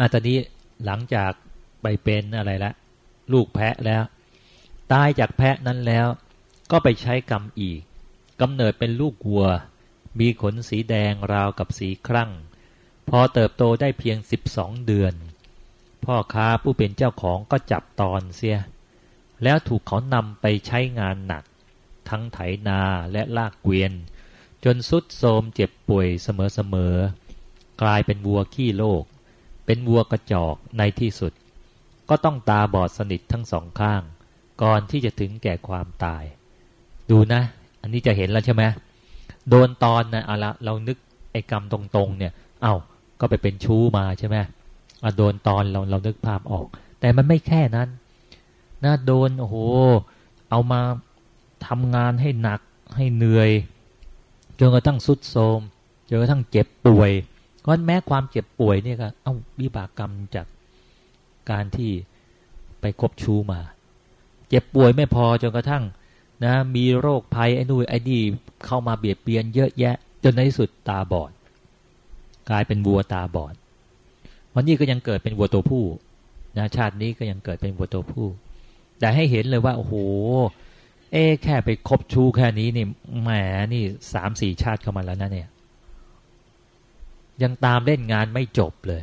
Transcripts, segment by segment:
อะตอนนี้หลังจากไปเป็นอะไรละ ลูกแพะแล้ว ตายจากแพะนั้นแล้ว ก็ไปใช้กรรมอีกกำเนิดเป็นลูกวัว มีขนสีแดงราวกับสีครั่ง พอเติบโตได้เพียงสิบสองเดือน พ่อค้าผู้เป็นเจ้าของก็จับตอนเสีย แล้วถูกเขานำไปใช้งานหนัก ทั้งไถนาและลากเกวียน จนสุดโทมเจ็บป่วยเสมอๆกลายเป็นวัวขี้โลก เป็นวัวกระจอกในที่สุด ก็ต้องตาบอดสนิททั้งสองข้าง ก่อนที่จะถึงแก่ความตาย ดูนะ อันนี้จะเห็นแล้วใช่ไหมโดนตอนนะเอาละเรานึกไอ้กรรมตรงๆ เนี่ย เอา้าก็ไปเป็นชู้มาใช่ไหมโดนตอนเราเรานึกภาพออก แต่มันไม่แค่นั้นนะโดนโอ้โหเอามาทำงานให้หนักให้เหนื่อยจนกระทั่งสุดโทมจนกระทั่งเจ็บป่วย ก็แม้ความเจ็บป่วยเนี่ยก็เอ้าวิบากกรรมจากการที่ไปคบชู้มา เจ็บป่วยไม่พอจนกระทั่งนะมีโรคภัยไอ้นู่นไอ้นี่เข้ามาเบียดเบียนเยอะแยะ จนในที่สุดตาบอด กลายเป็นวัวตาบอดวันนี้ก็ยังเกิดเป็นวัวตัวผู้นะชาตินี้ก็ยังเกิดเป็นวัวตัวผู้ แต่ให้เห็นเลยว่า โอ้โห เอ๊แค่ไปคบชู้แค่นี้นี่แหมนี่สามสี่ชาติเข้ามาแล้วนะเนี่ย ยังตามเล่นงานไม่จบเลย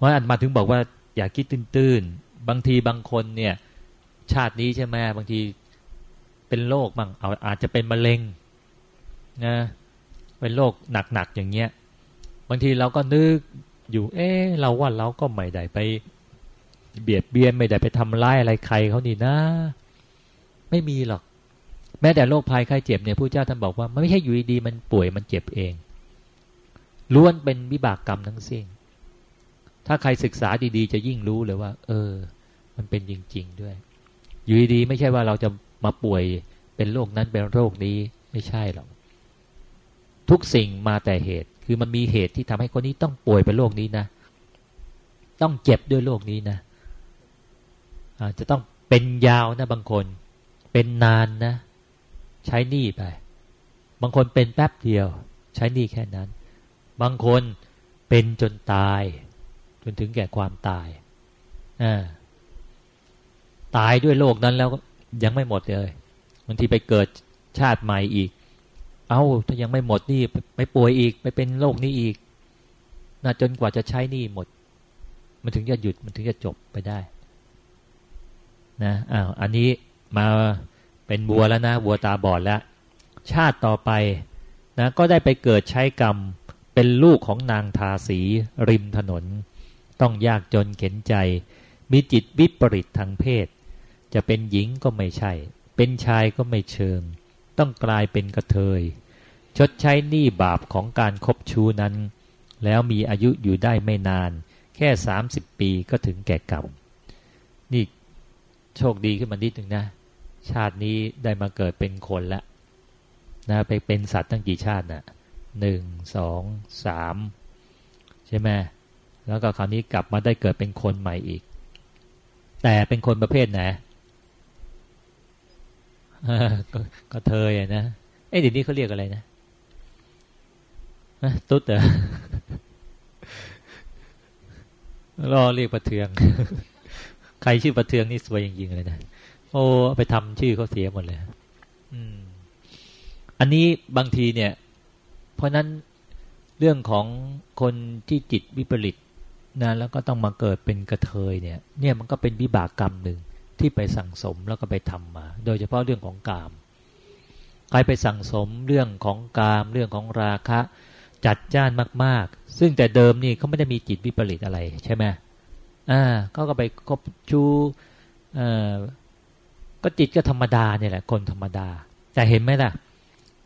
ว่าอันมาถึงบอกว่าอย่าคิดตื้นๆ บางทีบางคนเนี่ย ชาตินี้ใช่ไหมบางทีเป็นโรคบ้างเอาอาจจะเป็นมะเร็งนะเป็นโรคหนักๆอย่างเงี้ย บางทีเราก็นึกอยู่ เอ๊เราว่าเราก็ไม่ได้ไป เบียดเบียนไม่ได้ไปทำร้ายอะไรใครเขานี่นะ ไม่มีหรอก แม้แต่โรคภัยไข้เจ็บเนี่ยผู้เจ้าท่านบอกว่ามันไม่ใช่อยู่ดีมันป่วยมันเจ็บเองล้วนเป็นวิบากกรรมทั้งสิ้น ถ้าใครศึกษาดีๆ จะยิ่งรู้เลยว่า เออ มันเป็นจริง ๆ ด้วย อยู่ดีๆไม่ใช่ว่าเราจะมาป่วยเป็นโรคนั้นเป็นโรคนี้ไม่ใช่หรอกทุกสิ่งมาแต่เหตุ คือมันมีเหตุที่ทำให้คนนี้ต้องป่วยเป็นโรคนี้นะ ต้องเจ็บด้วยโรคนี้นะอาจจะต้องเป็นยาวนะบางคน เป็นนานนะ ใช้หนี้ไป บางคนเป็นแป๊บเดียว ใช้หนี้แค่นั้น บางคนเป็นจนตาย จนถึงแก่ความตายอตายด้วยโรคนั้นแล้วยังไม่หมดเลยบางทีไปเกิดชาติใหม่อีก เอา้าถ้ายังไม่หมดนี่ไปป่วยอีก ไปเป็นโรคนี้อีกนะจนกว่าจะใช้หนี้หมด มันถึงจะหยุดมันถึงจะจบไปได้ นะอ้าวอันนี้มา เป็นบัวแล้วนะบัวตาบอดแล้ว ชาติต่อไปนะก็ได้ไปเกิดใช้กรรมเป็นลูกของนางทาสีริมถนน ต้องยากจนเข็นใจ มีจิตวิปริตทางเพศ จะเป็นหญิงก็ไม่ใช่ เป็นชายก็ไม่เชิง ต้องกลายเป็นกระเทย ชดใช้หนี้บาปของการคบชู้นั้น แล้วมีอายุอยู่ได้ไม่นาน แค่สามสิบปีก็ถึงแก่กรรมนี่โชคดีขึ้นมานิดหนึ่งนะ ชาตินี้ได้มาเกิดเป็นคนแล้วนะไปเป็นสัตว์ตั้งกี่ชาตินะ่ะหนึ่งสองสามใช่ไหมแล้วก็คราวนี้กลับมาได้เกิดเป็นคนใหม่อีก แต่เป็นคนประเภทไหนก็เธอนะเอ้เดี๋ยวนี้เขาเรียกอะไรนะตุ๊ดเหรอรอเรียกประเทือง ใครชื่อประเทืองนี่สวยจริงๆเลยนะ โอ้ไปทำชื่อเขาเสียหมดเลยอืม อันนี้บางทีเนี่ย เพราะนั้นเรื่องของคนที่จิตวิปริตนะแล้วก็ต้องมาเกิดเป็นกระเทยเนี่ย เนี่ยมันก็เป็นวิบากกรรมหนึ่งที่ไปสั่งสมแล้วก็ไปทำมา โดยเฉพาะเรื่องของกามใครไปสั่งสมเรื่องของกามเรื่องของราคะ จัดจ้านมาก ๆ ซึ่งแต่เดิมนี่เขาไม่ได้มีจิตวิปริตอะไรใช่ไหมอ่าก็ก็ไปคบชูเอ่อ ก็จิตก็ธรรมดาเนี่ยแหละคนธรรมดาแต่เห็นไหมล่ะ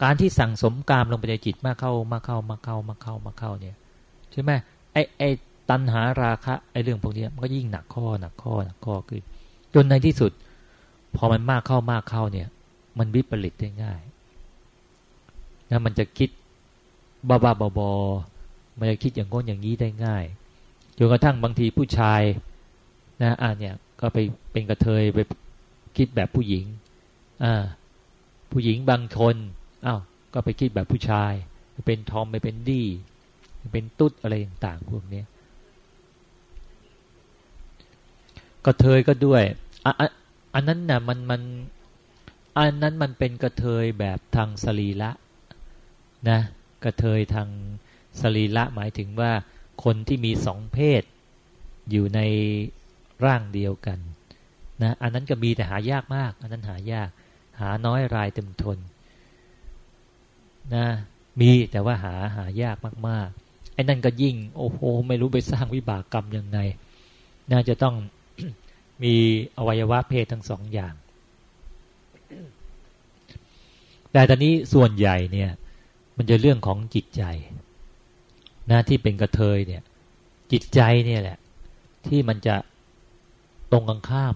การที่สั่งสมกามลงไปในจิตมากเข้ามากเข้ามากเข้ามากเข้ามากเข้าเนี่ยใช่ไหมไอไอตัณหาราคะไอเรื่องพวกนี้มันก็ยิ่งหนักข้อหนักข้อหนักข้อขึ้นจนในที่สุด พอมันมากเข้ามากเข้าเนี่ย มันวิปริตได้ง่ายนะมันจะคิดบ้าบ้าบอมันจะคิดอย่างง้นอย่างนี้ได้ง่ายจนกระทั่งบางทีผู้ชายนะอ่าเนี่ยก็ไปเป็นกระเทยไป คิดแบบผู้หญิงอ่าผู้หญิงบางคนอ้าวก็ไปคิดแบบผู้ชาย เป็นทอมไปเป็นดี้เป็นตุ๊ดอะไรต่างๆพวกนี้กระเทยก็ด้วยออันนั้นน่ะมันมันอันนั้นมันเป็นกระเทยแบบทางสรีละนะกระเทยทางสรีละหมายถึงว่าคนที่มีสองเพศอยู่ในร่างเดียวกัน นะอันนั้นก็มีแต่หายากมาก อันนั้นหายาก หาน้อยรายเต็มทนนะมีแต่ว่าหาหายากมากๆไอ้นั่นก็ยิ่ง โอ้โหไม่รู้ไปสร้างวิบากกรรมยังไง น่าจะต้องมีอวัยวะเพศทั้งสองอย่าง แต่ตอนนี้ส่วนใหญ่เนี่ย มันจะเรื่องของจิตใจนะที่เป็นกระเทยเนี่ย จิตใจเนี่ยแหละ ที่มันจะตรงกันข้าม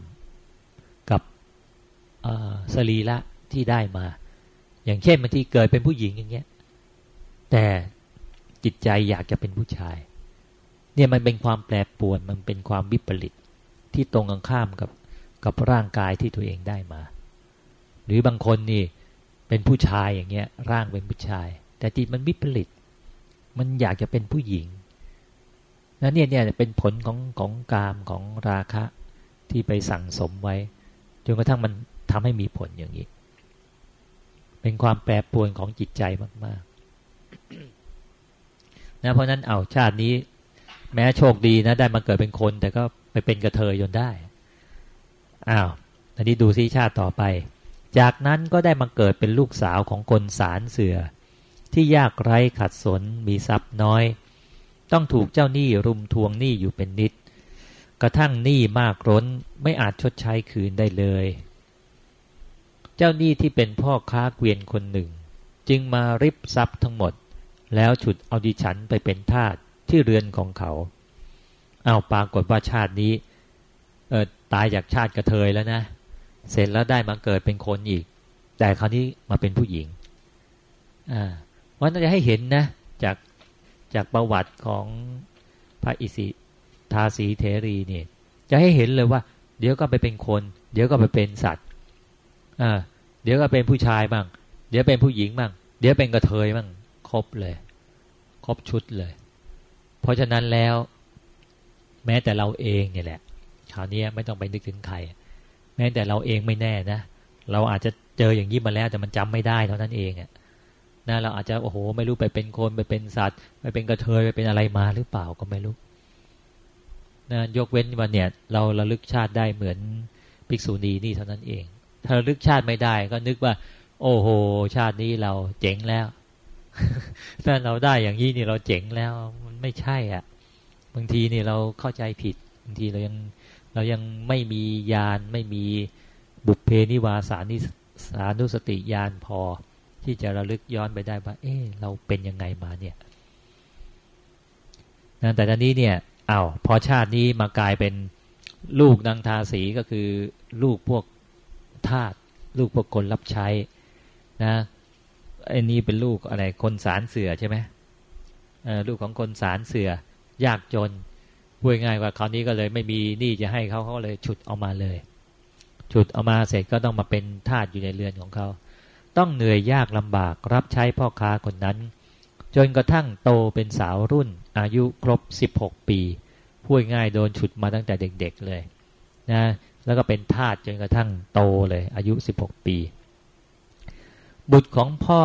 สรีระที่ได้มา อย่างเช่นบางทีเกิดเป็นผู้หญิงอย่างเงี้ย แต่จิตใจอยากจะเป็นผู้ชาย เนี่ยมันเป็นความแปรปรวนมันเป็นความวิปริตที่ตรงกันข้ามกับกับร่างกายที่ตัวเองได้มา หรือบางคนนี่เป็นผู้ชายอย่างเงี้ย ร่างเป็นผู้ชาย แต่จิตมันวิปริต มันอยากจะเป็นผู้หญิงนั่นเนี่ยเนี่ยเป็นผลของของกามของราคะที่ไปสั่งสมไว้จนกระทั่งมัน ทำให้มีผลอย่างนี้ เป็นความแปรปรวนของจิตใจมากๆนะเพราะนั้นเอาชาตินี้ แม้โชคดีนะ ได้มาเกิดเป็นคน แต่ก็ไปเป็นกระเทยจนได้อ้าวอันนี้ดูซิชาติต่อไป จากนั้นก็ได้มาเกิดเป็นลูกสาวของคนสารเสือ ที่ยากไร้ขัดสนมีทรัพย์น้อย ต้องถูกเจ้าหนี้รุมทวงหนี้อยู่เป็นนิดกระทั่งหนี้มากร้นไม่อาจชดใช้คืนได้เลย เจ้าหนี้ที่เป็นพ่อค้าเกวียนคนหนึ่ง จึงมาริบทรัพย์ทั้งหมด แล้วฉุดเอาดิฉันไปเป็นทาสที่เรือนของเขา เอาปรากฏว่าชาตินี้เออตายจากชาติกระเทยแล้วนะ เสร็จแล้วได้มาเกิดเป็นคนอีก แต่คราวนี้มาเป็นผู้หญิงอ่าวันนั้นจะให้เห็นนะจากจากประวัติของพระอิสิทาสีเทรีเนี่ยจะให้เห็นเลยว่า เดี๋ยวก็ไปเป็นคน เดี๋ยวก็ไปเป็นสัตว์ อ่าเดี๋ยวก็เป็นผู้ชายบ้าง เดี๋ยวเป็นผู้หญิงบ้าง เดี๋ยวเป็นกระเทยบ้างครบเลย ครบชุดเลย เพราะฉะนั้นแล้ว แม้แต่เราเองเนี่ยแหละคราวนี้ไม่ต้องไปนึกถึงใคร แม้แต่เราเองไม่แน่นะเราอาจจะเจออย่างนี้มาแล้วแต่มันจำไม่ได้เท่านั้นเองอะนะเราอาจจะโอ้โห ไม่รู้ไปเป็นคนไปเป็นสัตว์ไปเป็นกระเทยไปเป็นอะไรมาหรือเปล่าก็ไม่รู้นะยกเว้นว่าเนี่ย เราระลึกชาติได้เหมือนภิกษุณีนี่เท่านั้นเอง ถ้าลึกชาติไม่ได้ ก็นึกว่า โอ้โห ชาตินี้เราเจ๋งแล้วถ้าเราได้อย่างนี้นี่เราเจ๋งแล้ว มันไม่ใช่อะ บางทีนี่เราเข้าใจผิด บางทีเรายังเรายังไม่มียานไม่มีบุพเพนิวาสานิสานุสติยานพอ ที่จะระลึกย้อนไปได้ว่า เออเราเป็นยังไงมาเนี่ยแต่ตอนนี้เนี่ยอา้าวพอชาตินี้มากลายเป็นลูกนางทาสีก็คือลูกพวก ทาสลูกพวกคนรับใช้นะไอ้นี้เป็นลูกอะไรคนสารเสือใช่ไหมลูกของคนสารเสือยากจนพูดง่ายว่าคราวนี้ก็เลยไม่มีหนี้จะให้เขาเขาเลยฉุดเอามาเลย ฉุดเอามาเสร็จก็ต้องมาเป็นทาสอยู่ในเรือนของเขา ต้องเหนื่อยยากลำบากรับใช้พ่อค้าคนนั้น จนกระทั่งโตเป็นสาวรุ่น อายุครบ 16 ปีพูดง่ายโดนฉุดมาตั้งแต่เด็กๆเลยนะ แล้วก็เป็นทาสจนกระทั่งโตเลย อายุ 16 ปี บุตรของพ่อ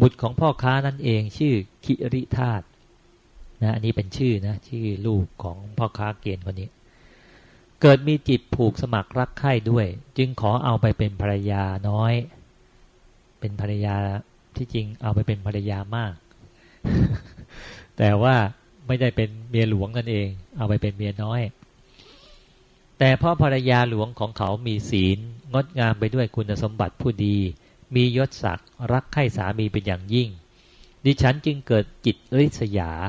บุตรของพ่อค้านั่นเองชื่อคิริธาตนะอันนี้เป็นชื่อนะชื่อลูกของพ่อค้าเกียนคนนี้ เกิดมีจิตผูกสมัครรักใคร่ด้วย จึงขอเอาไปเป็นภรรยาน้อย เป็นภรรยาที่จริงเอาไปเป็นภรรยามาก แต่ว่าไม่ได้เป็นเมียหลวงนั่นเอง เอาไปเป็นเมียน้อย แต่พ่อภรรยาหลวงของเขามีศีล งดงามไปด้วยคุณสมบัติผู้ดี มียศศักดิ์รักใคร่สามีเป็นอย่างยิ่ง ดิฉันจึงเกิดจิตริษยาส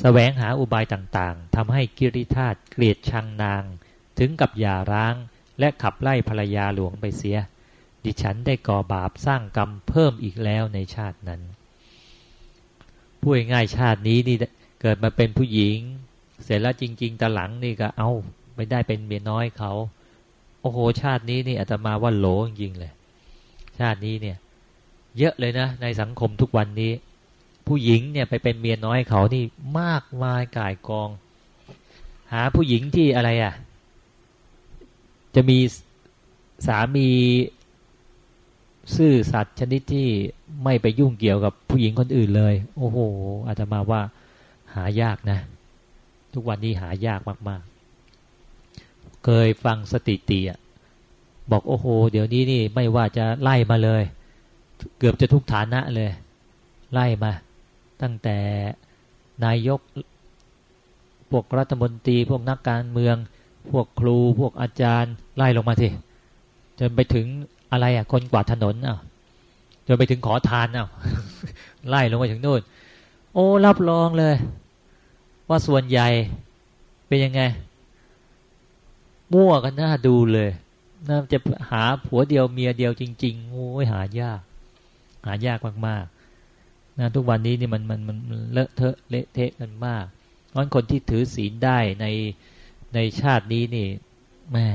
แสวงหาอุบายต่างๆทำให้กิริธาตเกลียดชังนาง ถึงกับหย่าร้าง และขับไล่ภรรยาหลวงไปเสีย ดิฉันได้ก่อบาปสร้างกรรมเพิ่มอีกแล้วในชาตินั้นพูดง่ายชาตินี้นี่เกิดมาเป็นผู้หญิง เสร็จแล้วจริง ๆตาหลังนี่ก็เอา ไม่ได้เป็นเมียน้อยเขาโอ้โห ชาตินี้นี่อาตมาว่าโหลจริงเลย ชาตินี้เนี่ย เยอะเลยนะ ในสังคมทุกวันนี้ ผู้หญิงเนี่ยไปเป็นเมียน้อยเขานี่มากมายก่ายกอง หาผู้หญิงที่อะไรอะ่ะ จะมีสามีซื่อสัตย์ชนิดที่ไม่ไปยุ่งเกี่ยวกับผู้หญิงคนอื่นเลย โอ้โหอาตมาว่าหายากนะ ทุกวันนี้หายากมาก เคยฟังสติติอะบอกโอ้โห เดี๋ยวนี้นี่ไม่ว่าจะไล่มาเลย เกือบจะทุกฐานะเลย ไล่มา ตั้งแต่นายกพวกรัฐมนตรีพวกนักการเมือง พวกครูพวกอาจารย์ไล่ลงมาทีจนไปถึงอะไรอะคนกวาดถนนอะจนไปถึงขอทานอะไล่ลงไปถึงนู่น โอ้รับรองเลย ว่าส่วนใหญ่เป็นยังไง มั่วกันน่าดูเลยน่าจะหาผัวเดียวเมียเดียวจริงๆโอ้ยหายาก หายากมากๆนะทุกวันนี้นี่มันมันมันเลอะเทอะเละเทะกันมากเพราะคนที่ถือศีลได้ในในชาตินี้นี่แม่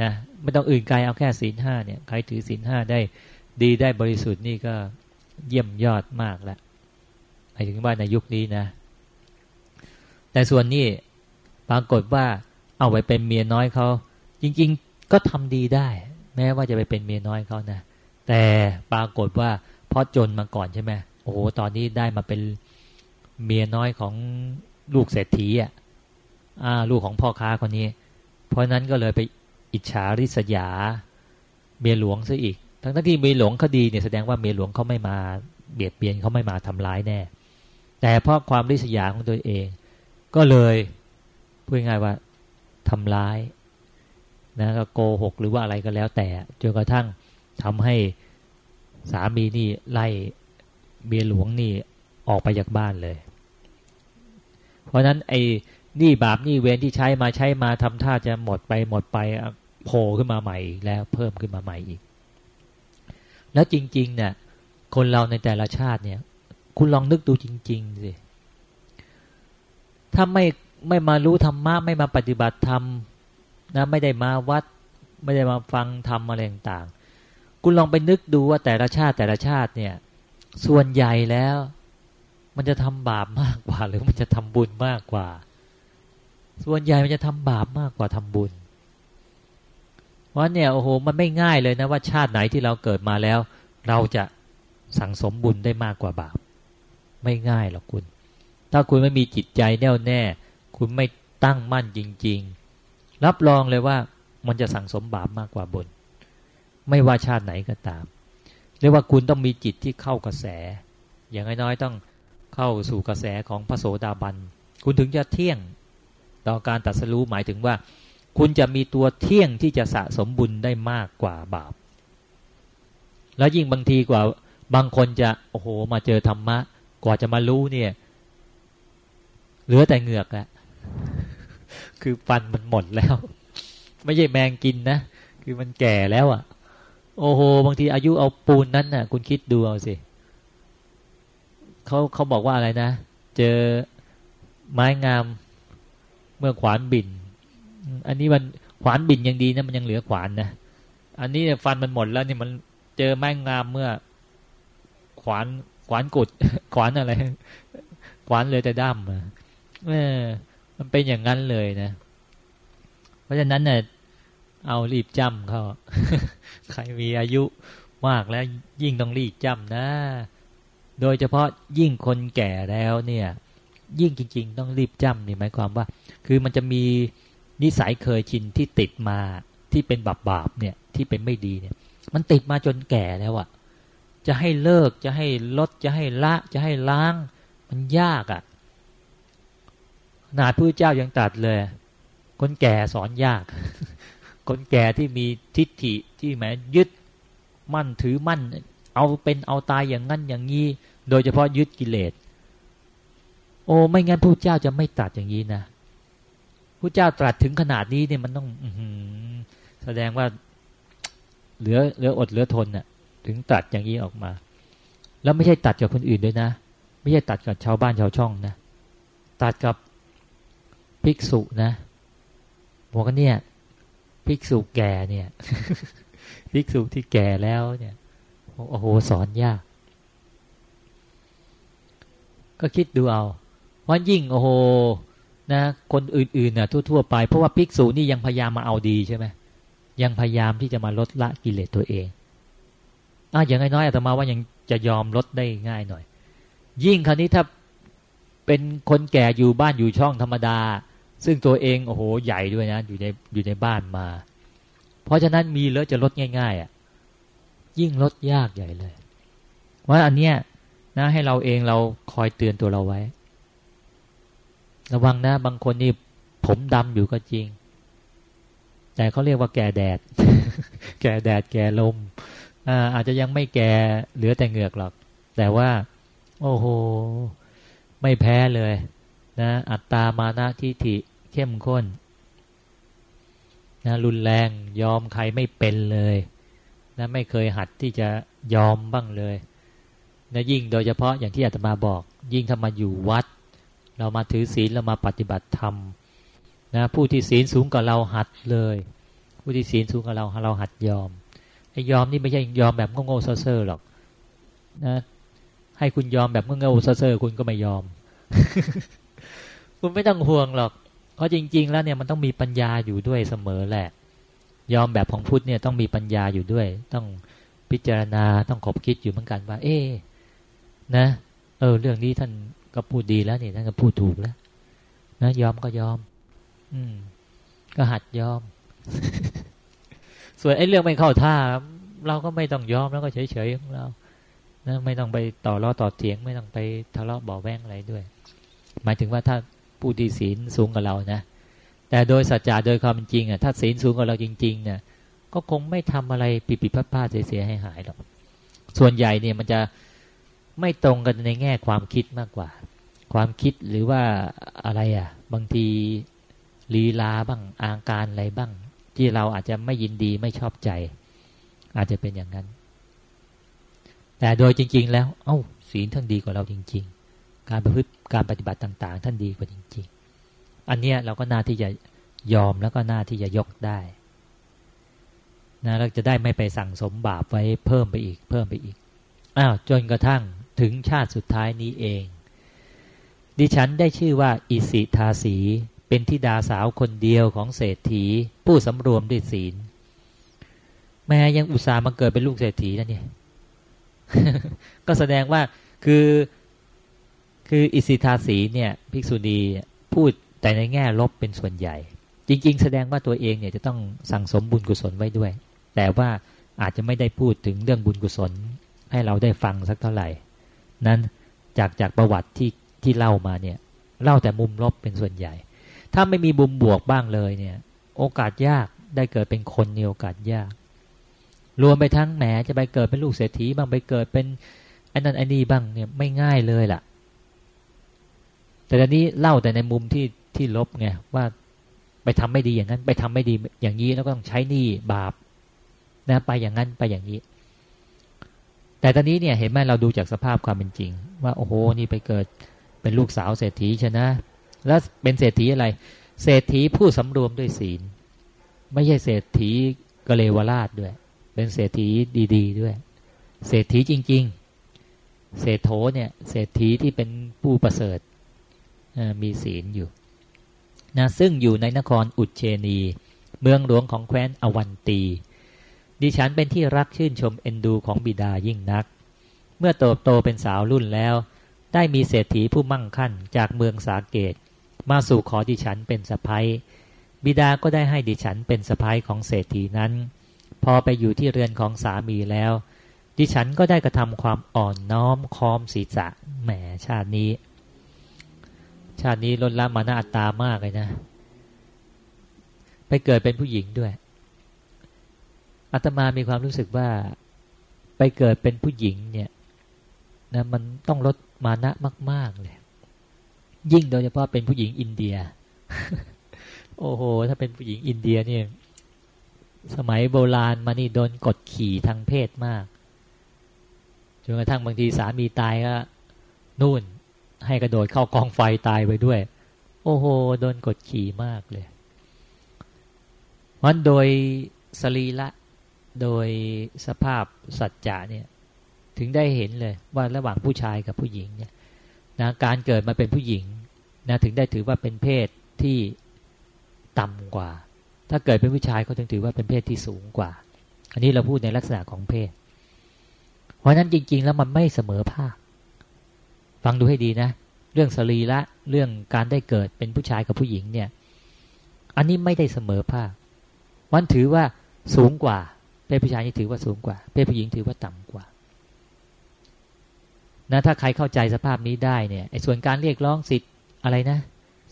นะไม่ต้องอื่นไกลเอาแค่ศีลห้าเนี่ยใครถือศีลห้าได้ดีได้บริสุทธิ์นี่ก็เยี่ยมยอดมากแล้วหมายถึงว่าในยุคนี้นะ แต่ส่วนนี้ปรากฏว่า เอาไว้เป็นเมียน้อยเขาจริง ๆ ก็ทำดีได้ แม้ว่าจะไปเป็นเมียน้อยเขานะแต่ปรากฏว่าเพราะจนมาก่อนใช่ไหมโอ้โหตอนนี้ได้มาเป็นเมียน้อยของลูกเศรษฐีอะลูกของพ่อค้าคนนี้ เพราะนั้นก็เลยไปอิจฉาริษยา เมียหลวงซะอีก ทั้งที่เมียหลวงเขาดีเนี่ยแสดงว่าเมียหลวงเขาไม่มาเบียดเบียนเขาไม่มาทำร้ายแน่ แต่เพราะความริษยาของตัวเอง ก็เลยพูดง่ายว่า ทำร้ายนะก็โกหกหรือว่าอะไรก็แล้วแต่จนกระทั่งทำให้สามีนี่ไล่เมียหลวงนี่ออกไปจากบ้านเลย เพราะนั้นไอ้นี่บาปนี่เวรที่ใช้มาใช้มาทำท่าจะหมดไปหมดไปโผล่ขึ้นมาใหม่แล้วเพิ่มขึ้นมาใหม่อีก แล้วจริงๆเนี่ยคนเราในแต่ละชาติเนี่ย คุณลองนึกดูจริง ๆ สิ ถ้าไม่ ไม่มารู้ธรรมะไม่มาปฏิบัติธรรมนะไม่ได้มาวัด ไม่ได้มาฟังธรรมอะไรต่างๆคุณลองไปนึกดูว่าแต่ละชาติแต่ละชาติเนี่ย ส่วนใหญ่แล้ว มันจะทำบาปมากกว่า หรือมันจะทำบุญมากกว่า ส่วนใหญ่มันจะทำบาปมากกว่าทำบุญเพราะเนี่ยโอ้โหมันไม่ง่ายเลยนะว่าชาติไหนที่เราเกิดมาแล้ว เราจะสั่งสมบุญได้มากกว่าบาป ไม่ง่ายหรอกคุณ ถ้าคุณไม่มีจิตใจแน่วแน่ คุณไม่ตั้งมั่นจริง ๆ รับรองเลยว่ามันจะสั่งสมบาปมากกว่าบุญไม่ว่าชาติไหนก็ตาม เรียกว่าคุณต้องมีจิตที่เข้ากระแส อย่างน้อยๆต้องเข้าสู่กระแสของพระโสดาบัน คุณถึงจะเที่ยงต่อการตัดสรู้หมายถึงว่า คุณจะมีตัวเที่ยงที่จะสะสมบุญได้มากกว่าบาป แล้วยิ่งบางทีกว่าบางคนจะโอ้โหมาเจอธรรมะ กว่าจะมารู้เนี่ย เหลือแต่เหงือกแล้ว คือฟันมันหมดแล้ว ไม่ใช่แมงกินนะ คือมันแก่แล้วอะ่ะ โอ้โห บางทีอายุเอาปูนนั้นน่ะ คุณคิดดูเอาสิเขาเขาบอกว่าอะไรนะ เจอไม้งามเมื่อขวานบิน อันนี้มันขวานบินยังดีนะมันยังเหลือขวานนะ อันนี้ฟันมันหมดแล้วนี่มันเจอไม้งามเมื่อ ขวานขวานกุด ขวานอะไร ขวานเลยแต่ด้ามเออ มันเป็นอย่างนั้นเลยนะ เพราะฉะนั้นเนี่ยเอารีบจำเขาใครมีอายุมากแล้วยิ่งต้องรีบจำนะ โดยเฉพาะยิ่งคนแก่แล้วเนี่ย ยิ่งจริง ๆ ต้องรีบจำนี่หมายความว่า คือมันจะมีนิสัยเคยชินที่ติดมาที่เป็นบาปบาปเนี่ยที่เป็นไม่ดีเนี่ย มันติดมาจนแก่แล้วอะจะให้เลิกจะให้ลดจะให้ละจะให้ล้าง มันยากอะ นาพระเจ้ายังตัดเลย คนแก่สอนยาก คนแก่ที่มีทิฏฐิที่แม้ยึดมั่นถือมั่น เอาเป็นเอาตายอย่างนั้นอย่างนี้ โดยเฉพาะยึดกิเลส โอ้ไม่งั้นพระเจ้าจะไม่ตัดอย่างนี้นะพระเจ้าตรัสถึงขนาดนี้เนี่ยมันต้องอแสดงว่า เหลือเหลืออดเหลือทนน่ะ ถึงตัดอย่างนี้ออกมา แล้วไม่ใช่ตัดกับคนอื่นด้วยนะ ไม่ใช่ตัดกับชาวบ้านชาวช่องนะ ตัดกับ ภิกษุนะบอกว่าเนี่ยภิกษุแก่เนี่ยภิกษุที่แก่แล้วเนี่ยโอ้โหสอนยาก ก็คิดดูเอาเพรายิ่งโอ้โหนะคนอื่นๆน่ะทั่วๆไปเพราะว่าภิกษุนี่ยังพยายามมาเอาดีใช่ไหมยังพยายามที่จะมาลดละกิเลสตัวเองอะอย่างน้อยๆอาตมาว่ายังจะยอมลดได้ง่ายหน่อย ยิ่งคราวนี้ถ้าเป็นคนแก่อยู่บ้านอยู่ช่องธรรมดา ซึ่งตัวเองโอ้โหใหญ่ด้วยนะ อยู่ในอยู่ในบ้านมา เพราะฉะนั้นมีแล้วจะลดง่าย ๆอะยิ่งลดยากใหญ่เลยว่าอันเนี้ยนะให้เราเองเราคอยเตือนตัวเราไว้ ระวังนะ บางคนนี่ผมดำอยู่ก็จริง แต่เขาเรียกว่าแก่แดด แก่แดดแก่ลมอาอาจจะยังไม่แก่เหลือแต่เหงือกหรอก แต่ว่า โอ้โห ไม่แพ้เลย นะ อัตตามานะทิฐิ เข้มข้นนะรุนแรงยอมใครไม่เป็นเลยนะไม่เคยหัดที่จะยอมบ้างเลยนะยิ่งโดยเฉพาะอย่างที่อาตมาบอก ยิ่งถ้ามาอยู่วัด เรามาถือศีลเรามาปฏิบัติธรรมนะผู้ที่ศีลสูงกว่าเราหัดเลย ผู้ที่ศีลสูงกว่าเราเราหัดยอมไอ้ยอมนี่ไม่ใช่ยอมแบบโง่ๆเซ่อๆหรอกนะให้คุณยอมแบบโง่ๆเซ่อๆคุณก็ไม่ยอม คุณไม่ต้องห่วงหรอก เพราะจริง ๆ แล้วเนี่ยมันต้องมีปัญญาอยู่ด้วยเสมอแหละ ยอมแบบของพุทธเนี่ยต้องมีปัญญาอยู่ด้วย ต้องพิจารณาต้องขบคิดอยู่เหมือนกันว่า เอ๊นะ เออ เรื่องนี้ท่านก็พูดดีแล้วนี่ท่านก็พูดถูกแล้วนะยอมก็ยอม อืม ก็หัดยอม ส่วนไอ้เรื่องไม่เข้าท่า เราก็ไม่ต้องยอมแล้วก็เฉยๆของเรานะไม่ต้องไปต่อล้อต่อเถียง ไม่ต้องไปทะเลาะบ่อแว้งอะไรด้วย หมายถึงว่าถ้า ผู้ดีศีลสูงกว่าเรานะ แต่โดยสัจจะโดยความจริงอะถ้าศีลสูงกว่าเราจริงๆเนี่ยก็คงไม่ทำอะไรปิดๆพลาดๆเสียๆให้หายหรอกส่วนใหญ่เนี่ยมันจะไม่ตรงกันในแง่ความคิดมากกว่า ความคิดหรือว่าอะไรอะ บางทีลีลาบ้างอาการอะไรบ้าง ที่เราอาจจะไม่ยินดีไม่ชอบใจ อาจจะเป็นอย่างนั้น แต่โดยจริง ๆ แล้ว เอา้าศีลท่านดีกว่าเราจริงๆ การประพฤติการปฏิบัติต่าง ๆ ท่านดีกว่าจริง ๆ อันเนี้ยเราก็น่าที่จะยอมแล้วก็น่าที่จะยกได้นะเราจะได้ไม่ไปสั่งสมบาปไว้เพิ่มไปอีก เพิ่มไปอีกอ้าวจนกระทั่งถึงชาติสุดท้ายนี้เอง ดิฉันได้ชื่อว่า อิสิทาสี เป็นทิดาสาวคนเดียวของเศรษฐี ผู้สำรวมด้วยศีล แม้ยังอุตส่าห์มาเกิดเป็นลูกเศรษฐีนั่นเนี่ย ก็แสดงว่าคือ คืออิสิทาสีเนี่ยภิกษุณีพูดแต่ในแง่ลบเป็นส่วนใหญ่ จริง ๆ แสดงว่าตัวเองเนี่ยจะต้องสั่งสมบุญกุศลไว้ด้วย แต่ว่าอาจจะไม่ได้พูดถึงเรื่องบุญกุศลให้เราได้ฟังสักเท่าไหร่ นั้นจากจากประวัติที่ที่เล่ามาเนี่ยเล่าแต่มุมลบเป็นส่วนใหญ่ ถ้าไม่มีมุมบวกบ้างเลยเนี่ย โอกาสยากได้เกิดเป็นคนในโอกาสยาก รวมไปทั้งแหมจะไปเกิดเป็นลูกเศรษฐีบ้างไปเกิดเป็นอันนั้นอันนี้บ้างเนี่ยไม่ง่ายเลยล่ะ แต่ตอนนี้เล่าแต่ในมุมที่ที่ลบไงว่าไปทำไม่ดีอย่างนั้น ไปทำไม่ดีอย่างนี้แล้วก็ต้องใช้หนี้บาปนะไปอย่างนั้นไปอย่างนี้ แต่ตอนนี้เนี่ยเห็นไหมเราดูจากสภาพความเป็นจริง ว่าโอ้โหนี่ไปเกิดเป็นลูกสาวเศรษฐีชนะ แล้วเป็นเศรษฐีอะไร เศรษฐีผู้สำรวมด้วยศีล ไม่ใช่เศรษฐีกเลวราชด้วย เป็นเศรษฐีดีๆด้วย เศรษฐีจริง ๆ เศรษโธเนี่ย เศรษฐีที่เป็นผู้ประเสริฐ มีศีลอยู่นะซึ่งอยู่ในนครอุเชนี เมืองหลวงของแคว้นอวันตี ดิฉันเป็นที่รักชื่นชมเอ็นดูของบิดายิ่งนัก เมื่อโตโตเป็นสาวรุ่นแล้ว ได้มีเศรษฐีผู้มั่งคั่นจากเมืองสาเกต มาสู่ขอดิฉันเป็นสะพ้ยบิดาก็ได้ให้ดิฉันเป็นสะพ้ยของเศรษฐีนั้น พอไปอยู่ที่เรือนของสามีแล้ว ดิฉันก็ได้กระทำความอ่อนน้อมคอมศีรษะแหมชาตินี้ ชาตินี้ลดละมานาอัตตามากเลยนะ ไปเกิดเป็นผู้หญิงด้วยอาตมามีความรู้สึกว่าไปเกิดเป็นผู้หญิงเนี่ยนะมันต้องลดมานะมาก ๆ เลย ยิ่งโดยเฉพาะเป็นผู้หญิงอินเดีย โอ้โห ถ้าเป็นผู้หญิงอินเดียเนี่ย สมัยโบราณมานี่โดนกดขี่ทางเพศมากจนกระทั่งบางทีสามีตายก็นู่น ให้กระโดดเข้ากองไฟตายไปด้วย โอ้โหโดนกดขี่มากเลยมันโดยสรีละโดยสภาพสัจจะเนี่ย ถึงได้เห็นเลยว่าระหว่างผู้ชายกับผู้หญิงเนี่ยนะการเกิดมาเป็นผู้หญิงนะถึงได้ถือว่าเป็นเพศที่ต่ำกว่า ถ้าเกิดเป็นผู้ชายเขาถึงถือว่าเป็นเพศที่สูงกว่า อันนี้เราพูดในลักษณะของเพศ เพราะนั้นจริง ๆ แล้วมันไม่เสมอภาค ฟังดูให้ดีนะ เรื่องสรีระเรื่องการได้เกิดเป็นผู้ชายกับผู้หญิงเนี่ย อันนี้ไม่ได้เสมอภาคมันถือว่าสูงกว่าเพศผู้ชายนี่ถือว่าสูงกว่า เพศผู้หญิงถือว่าต่ำกว่านะถ้าใครเข้าใจสภาพนี้ได้เนี่ยไอ้ส่วนการเรียกร้องสิทธิ์อะไรนะ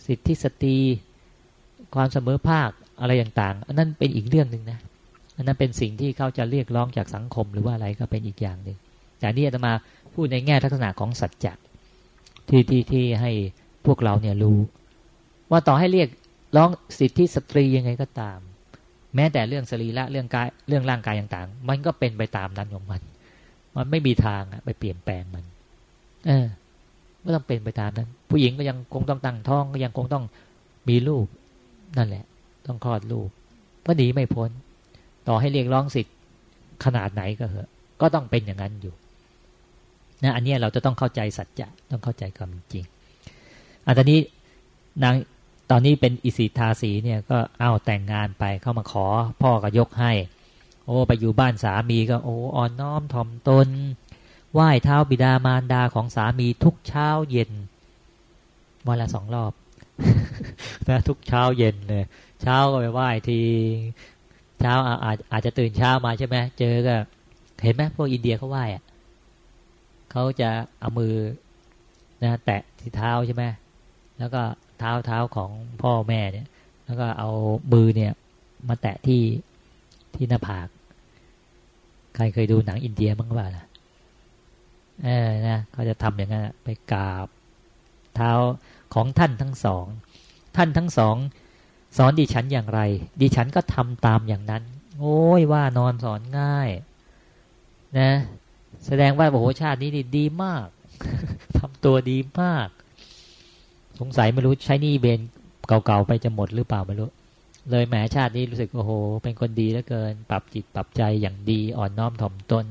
สิทธิสตรีความเสมอภาคอะไรต่างๆ อันนั้นเป็นอีกเรื่องหนึ่งนะอันนั้นเป็นสิ่งที่เขาจะเรียกร้องจากสังคมหรือว่าอะไรก็เป็นอีกอย่างหนึ่งแต่นี่อาตมาพูดในแง่ลักษณะของสัจจะ ที่ที่ที่ให้พวกเราเนี่ยรู้ ว่าต่อให้เรียกร้องสิทธิสตรียังไงก็ตาม แม้แต่เรื่องสรีระเรื่องกายเรื่องร่างกายต่างๆ มันก็เป็นไปตามนั้นของมัน มันไม่มีทางอะไปเปลี่ยนแปลงมัน เออก็ต้องเป็นไปตามนั้น ผู้หญิงก็ยังคงต้องตั้งท้องก็ยังคงต้องมีลูกนั่นแหละ ต้องคลอดลูกก็หนีไม่พ้น ต่อให้เรียกร้องสิทธิ์ขนาดไหนก็เหอะ ก็ต้องเป็นอย่างนั้นอยู่ นะอันนี้เราจะต้องเข้าใจสัจจะต้องเข้าใจความจริงอันตอนนี้นางตอนนี้เป็นอิสิทาสีเนี่ยก็เอาแต่งงานไปเข้ามาขอ พ่อก็ยกให้ โอ้ไปอยู่บ้านสามีก็โอ้อ่อนน้อมถ่อมตนไหว้เท้าบิดามารดาของสามีทุกเช้าเย็นวันละสองรอบนะทุกเช้าเย็นเลยเช้าก็ไปไหว้ทีเช้าอาจอาจจะตื่นเช้ามาใช่ไหมเจอก็ เห็นไหมพวกอินเดียเขาไหว้อะ เขาจะเอามือนะแตะที่เท้าใช่ไหมแล้วก็เท้าเท้าของพ่อแม่เนี่ย แล้วก็เอามือเนี่ยมาแตะที่ที่หน้าผาก ใครเคยดูหนังอินเดียบ้างว่าล่ะเออนะเขาจะทำอย่างนั้นไปกราบ เท้าของท่านทั้งสอง ท่านทั้งสองสอนดิฉันอย่างไร ดิฉันก็ทำตามอย่างนั้น โอ้ยว่านอนสอนง่าย นะ แสดงว่าโอ้โหชาตินี้ดีมากทำตัวดีมาก สงสัยไม่รู้ใช้นี่เบนเก่าๆไปจะหมดหรือเปล่าไม่รู้ เลยแหมชาตินี้รู้สึกโอ้โห เป็นคนดีเหลือเกิน ปรับจิตปรับใจอย่างดีอ่อนน้อมถ่อมตน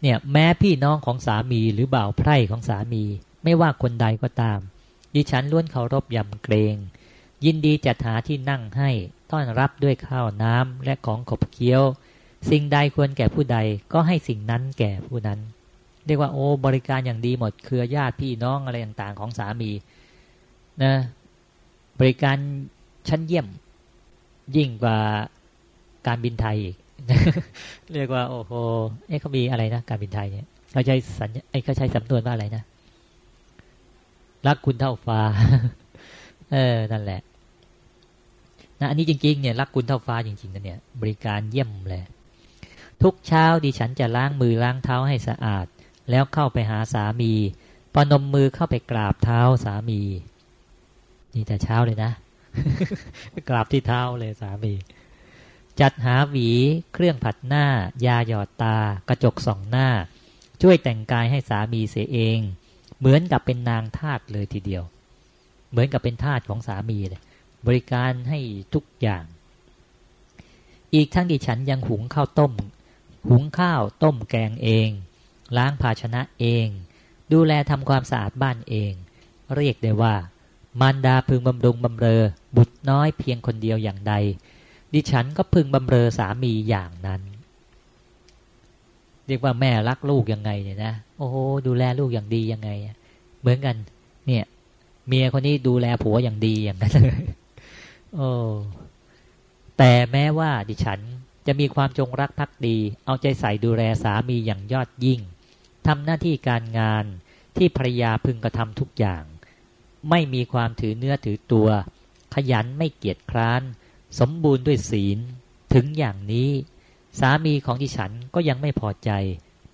เนี่ยแม้พี่น้องของสามีหรือบ่าวไพร่ของสามี ไม่ว่าคนใดก็ตาม ดิฉันล้วนเคารพยำเกรง ยินดีจัดหาที่นั่งให้ต้อนรับด้วยข้าวน้ำและของขบเคี้ยว สิ่งใดควรแก่ผู้ใดก็ให้สิ่งนั้นแก่ผู้นั้น เรียกว่าโอ้บริการอย่างดีหมดเครือญาติพี่น้องอะไรต่างๆ ของสามีนะบริการชั้นเยี่ยมยิ่งกว่าการบินไทยอีกเรียกว่าโอ้โหเอ้เขามีอะไรนะการบินไทยเนี่ยเขาใช้สัญไอ้เขาใช้สำนวนว่าอะไรนะรักคุณเท่าฟ้า เออนั่นแหละนะอันนี้จริงๆเนี่ยรักคุณเท่าฟ้าจริงๆนะเนี่ย บริการเยี่ยมเลย ทุกเช้าดิฉันจะล้างมือล้างเท้าให้สะอาด แล้วเข้าไปหาสามีปนมมือเข้าไปกราบเท้าสามี นี่แต่เช้าเลยนะ กราบที่เท้าเลยสามี จัดหาหวีเครื่องผัดหน้า ยาหยอดตา กระจกส่องหน้า ช่วยแต่งกายให้สามีเสียเอง เหมือนกับเป็นนางทาสเลยทีเดียว เหมือนกับเป็นทาสของสามีเลยบริการให้ทุกอย่าง อีกทั้งดิฉันยังหุงข้าวต้ม หุงข้าวต้มแกงเอง ล้างภาชนะเอง ดูแลทำความสะอาดบ้านเอง เรียกได้ว่า มารดาพึงบำรุงบำเรอ บุตรน้อยเพียงคนเดียวอย่างใด ดิฉันก็พึงบำเรอสามีอย่างนั้น เรียกว่าแม่รักลูกยังไงเนี่ยนะโอ้โหดูแลลูกอย่างดียังไง เหมือนกัน เนี่ย เมียคนนี้ดูแลผัวอย่างดีอย่างนั้นโอ้แต่แม้ว่าดิฉัน จะมีความจงรักภักดี เอาใจใส่ดูแลสามีอย่างยอดยิ่งทำหน้าที่การงานที่ภรรยาพึงกระทำทุกอย่าง ไม่มีความถือเนื้อถือตัว ขยันไม่เกียจคร้าน สมบูรณ์ด้วยศีล ถึงอย่างนี้ สามีของดิฉันก็ยังไม่พอใจ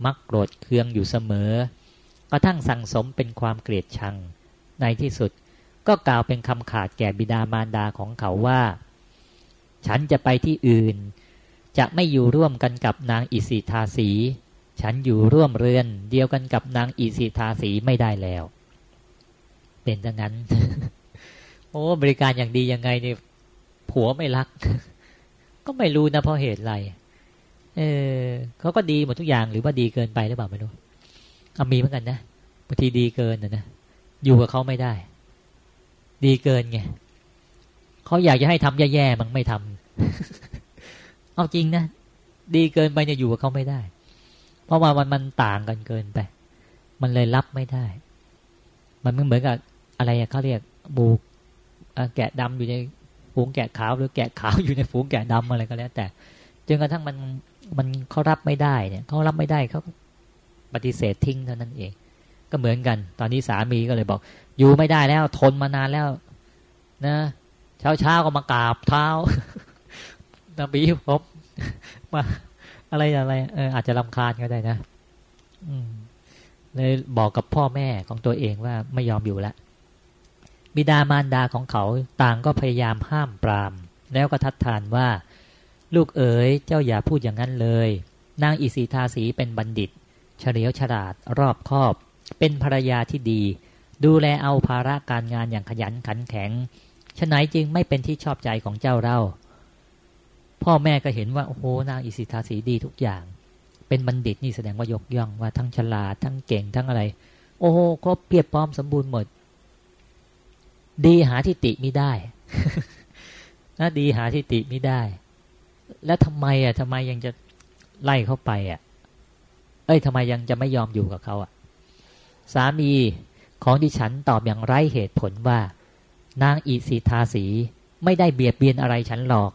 มักโกรธเคืองอยู่เสมอ กระทั่งสั่งสมเป็นความเกลียดชัง ในที่สุดก็กล่าวเป็นคำขาดแก่บิดามารดาของเขาว่า ฉันจะไปที่อื่น จะไม่อยู่ร่วมกันกับนางอิสิทาสี ฉันอยู่ร่วมเรือน เดียวกันกับนางอิสิทาสีไม่ได้แล้ว เป็นดังนั้น โอ้บริการอย่างดียังไงเนี่ยผัวไม่รัก ก็ไม่รู้นะเพราะเหตุอะไร เออเขาก็ดีหมดทุกอย่างหรือว่าดีเกินไปหรือเปล่าไม่รู้เอามีเหมือนกันนะบางทีดีเกินนะนะอยู่กับเขาไม่ได้ ดีเกินไงเขาอยากจะให้ทำแย่ๆมันไม่ทำ เอาจริงนะดีเกินไปเนี่ยอยู่กับเขาไม่ได้ เพราะว่ามันมันต่างกันเกินไป มันเลยรับไม่ได้ มันเหมือนกับอะไรเขาเรียกบูแกะดำอยู่ในฝูงแกะขาวหรือแกะขาวอยู่ในฝูงแกะดำอะไรก็แล้ว แต่จนกระทั่งมันมันเขารับไม่ได้เนี่ยเขารับไม่ได้เขาปฏิเสธทิ้งเท่านั้นเอง ก็เหมือนกัน ตอนนี้สามีก็เลยบอก อยู่ไม่ได้แล้ว ทนมานานแล้ว นะ เช้าเช้าก็มากราบเท้า นบีผมมาอะไรอะไรเอออาจจะลำคาญก็ได้นะ อืมเลยบอกกับพ่อแม่ของตัวเองว่าไม่ยอมอยู่แล้วบิดามารดาของเขาต่างก็พยายามห้ามปราม แล้วก็ทัดทานว่า ลูกเอ๋ยเจ้าอย่าพูดอย่างนั้นเลย นางอิสีทาสีเป็นบัณฑิต เฉลียวฉลาดรอบคอบ เป็นภรรยาที่ดี ดูแลเอาภาระการงานอย่างขยันขันแข็งฉะไหนจึงไม่เป็นที่ชอบใจของเจ้าเรา พ่อแม่ก็เห็นว่า โอ้โห นางอิสิทาสีดีทุกอย่าง เป็นบัณฑิตนี่แสดงว่ายกย่องว่าทั้งฉลาดทั้งเก่งทั้งอะไร โอ้โหครบเพียบพร้อมสมบูรณ์หมด ดีหาทิฏฐิไม่ได้นะดีหาทิฏฐิไม่ได้ แล้วทำไมอะทำไมยังจะไล่เข้าไปอะ เอ้ยทำไมยังจะไม่ยอมอยู่กับเขาอะ สามีของดิฉันตอบอย่างไร้เหตุผลว่า นางอิสิทาสีไม่ได้เบียดเบียนอะไรฉันหรอก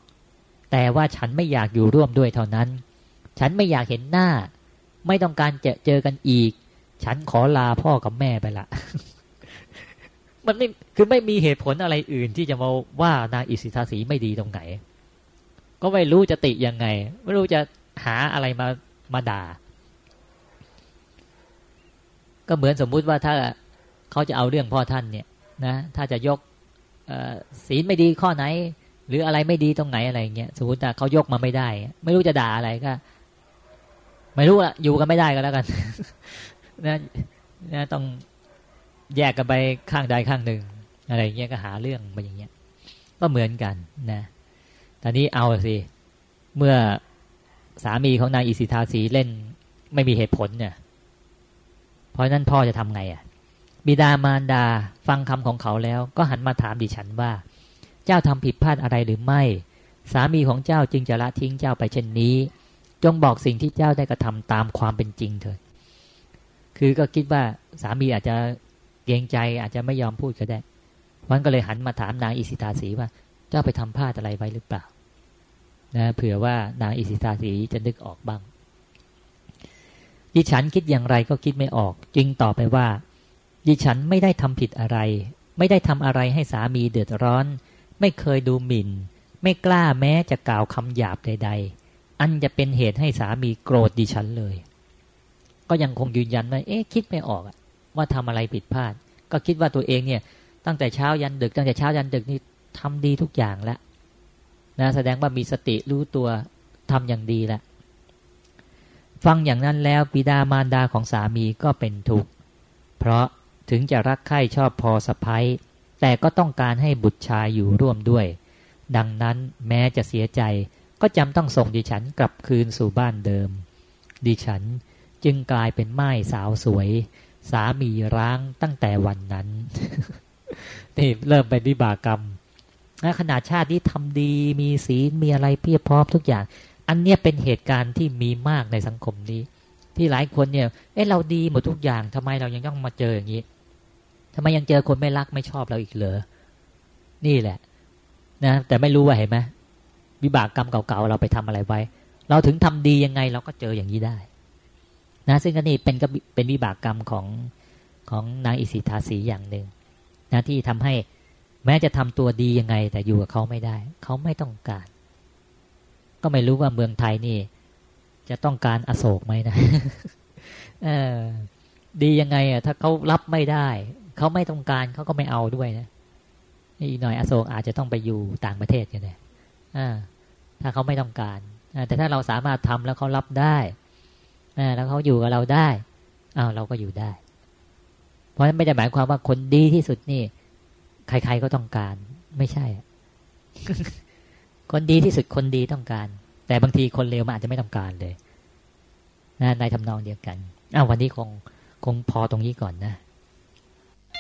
แต่ว่าฉันไม่อยากอยู่ร่วมด้วยเท่านั้น ฉันไม่อยากเห็นหน้า ไม่ต้องการจอเจอกันอีก ฉันขอลาพ่อกับแม่ไปละ มันไม่คือไม่มีเหตุผลอะไรอื่นที่จะมาว่านางอิสิทาสีไม่ดีตรงไหน ก็ไม่รู้จะติยังไง ไม่รู้จะหาอะไรมามาด่า ก็เหมือนสมมุติว่าถ้าเขาจะเอาเรื่องพ่อท่านเนี่ยนะ ถ้าจะยกศีลไม่ดีข้อไหน หรืออะไรไม่ดีตรงไหนอะไรเงี้ยสมมติเขายกมาไม่ได้ ไม่รู้จะด่าอะไรก็ ไม่รู้ละอยู่กันไม่ได้ก็แล้วกันนะนะต้องแยกกันไปข้างใดข้างหนึ่ง อะไรเงี้ยก็หาเรื่องมาอย่างเงี้ย ก็เหมือนกันนะตอนนี้เอาสิเมื่อสามีของนางอิสิทาสีเล่นไม่มีเหตุผลเนี่ย เพราะนั้นพ่อจะทำไงอะ บิดามารดาฟังคำของเขาแล้ว ก็หันมาถามดิฉันว่า เจ้าทำผิดพลาดอะไรหรือไม่ สามีของเจ้าจึงจะละทิ้งเจ้าไปเช่นนี้ จงบอกสิ่งที่เจ้าได้กระทำตามความเป็นจริงเถิดคือก็คิดว่าสามีอาจจะเกรงใจอาจจะไม่ยอมพูดก็ได้วันก็เลยหันมาถามนางอิสิตาสีว่าเจ้าไปทำพลาดอะไรไว้หรือเปล่านะเผื่อว่านางอิสิตาสีจะนึกออกบ้างดิฉันคิดอย่างไรก็คิดไม่ออก จึงตอบไปว่าดิฉันไม่ได้ทำผิดอะไร ไม่ได้ทำอะไรให้สามีเดือดร้อน ไม่เคยดูหมิน่น ไม่กล้าแม้จะกล่าวคำหยาบใด ๆ อันจะเป็นเหตุให้สามีโกรธดิฉันเลย ก็ยังคงยืนยันว่า เอ๊ะคิดไม่ออกว่าทำอะไรผิดพลาด ก็คิดว่าตัวเองเนี่ย ตั้งแต่เช้ายันดึก ตั้งแต่เช้ายันดึกนี่ทำดีทุกอย่างแล้วนะแสดงว่ามีสติรู้ตัวทำอย่างดีแล้วฟังอย่างนั้นแล้วปิดามารดาของสามีก็เป็นทุกข์เพราะถึงจะรักใคร่ชอบพอสะพ้ย แต่ก็ต้องการให้บุตรชายอยู่ร่วมด้วย ดังนั้นแม้จะเสียใจก็จำต้องส่งดิฉันกลับคืนสู่บ้านเดิม ดิฉันจึงกลายเป็นไม้สาวสวย สามีร้างตั้งแต่วันนั้น นี่เริ่มเป็นวิบากกรรมนะขนาดชาติที่ทำดีมีศีลมีอะไรเพียบพร้อมทุกอย่าง อันเนี้ยเป็นเหตุการณ์ที่มีมากในสังคมนี้ ที่หลายคนเนี่ย เอ้เราดีหมดทุกอย่างทำไมเรายังต้องมาเจออย่างนี้ ทำไมยังเจอคนไม่รักไม่ชอบเราอีกเหรอ นี่แหละ นะ แต่ไม่รู้ว่าเห็นไหมวิบากกรรมเก่าๆเราไปทำอะไรไว้ เราถึงทำดียังไงเราก็เจออย่างนี้ได้ นะ ซึ่งก็นี่เป็นก็เป็นวิบากกรรมของของนางอิสิทาสีอย่างหนึ่งนะที่ทำให้แม้จะทำตัวดียังไง แต่อยู่กับเขาไม่ได้ เขาไม่ต้องการ ก็ไม่รู้ว่าเมืองไทยนี่ จะต้องการอโศกไหมนะดียังไงอะถ้าเขารับไม่ได้ เขาไม่ต้องการเขาก็ไม่เอาด้วยนะนี่หน่อยอโศกอาจจะต้องไปอยู่ต่างประเทศกันเลยถ้าเขาไม่ต้องการแต่ถ้าเราสามารถทำแล้วเขารับได้แล้วเขาอยู่กับเราได้อ้าวเราก็อยู่ได้ เพราะฉะนั้นไม่ได้หมายความว่าคนดีที่สุดนี่ ใครๆก็ต้องการ ไม่ใช่ คนดีที่สุดคนดีต้องการ แต่บางทีคนเลวมันอาจจะไม่ต้องการเลยนะในทำนองเดียวกันอ้าววันนี้คงคงพอตรงนี้ก่อนนะ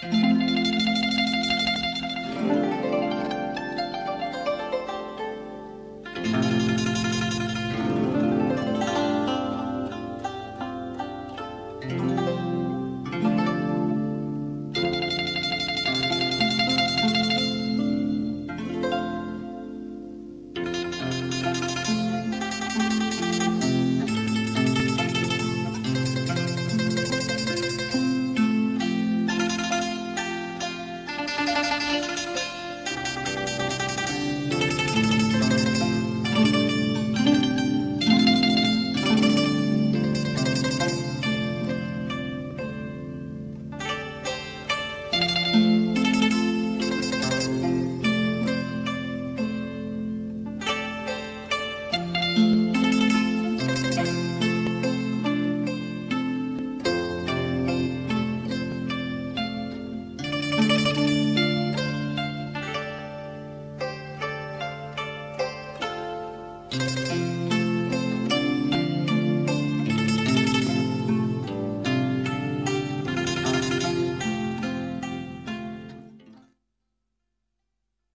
Thank you.